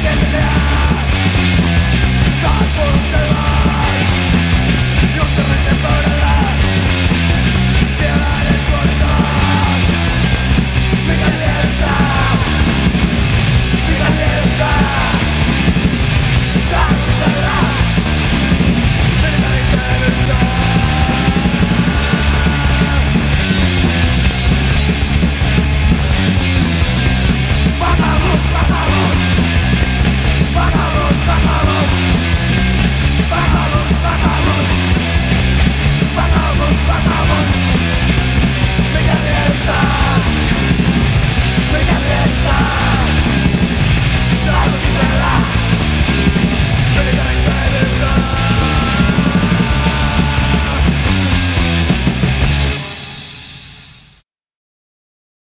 again.